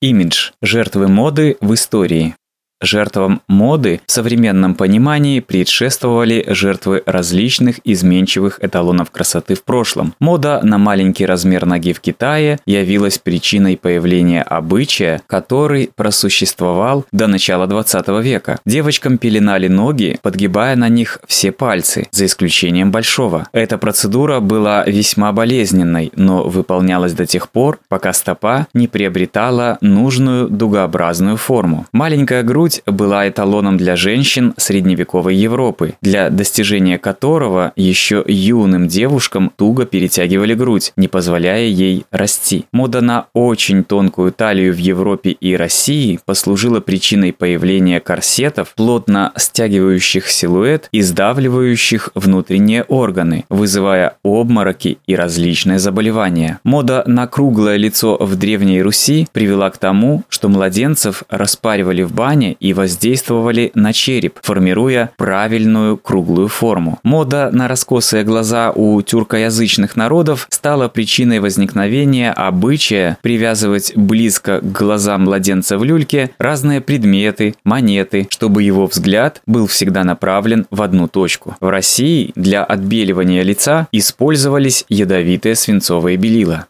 Имидж. Жертвы моды в истории. Жертвам моды в современном понимании предшествовали жертвы различных изменчивых эталонов красоты в прошлом. Мода на маленький размер ноги в Китае явилась причиной появления обычая, который просуществовал до начала 20 века. Девочкам пеленали ноги, подгибая на них все пальцы, за исключением большого. Эта процедура была весьма болезненной, но выполнялась до тех пор, пока стопа не приобретала нужную дугообразную форму. Маленькая грудь грудь была эталоном для женщин средневековой Европы, для достижения которого еще юным девушкам туго перетягивали грудь, не позволяя ей расти. Мода на очень тонкую талию в Европе и России послужила причиной появления корсетов, плотно стягивающих силуэт и сдавливающих внутренние органы, вызывая обмороки и различные заболевания. Мода на круглое лицо в Древней Руси привела к тому, что младенцев распаривали в бане и воздействовали на череп, формируя правильную круглую форму. Мода на раскосые глаза у тюркоязычных народов стала причиной возникновения обычая привязывать близко к глазам младенца в люльке разные предметы, монеты, чтобы его взгляд был всегда направлен в одну точку. В России для отбеливания лица использовались ядовитые свинцовые белила.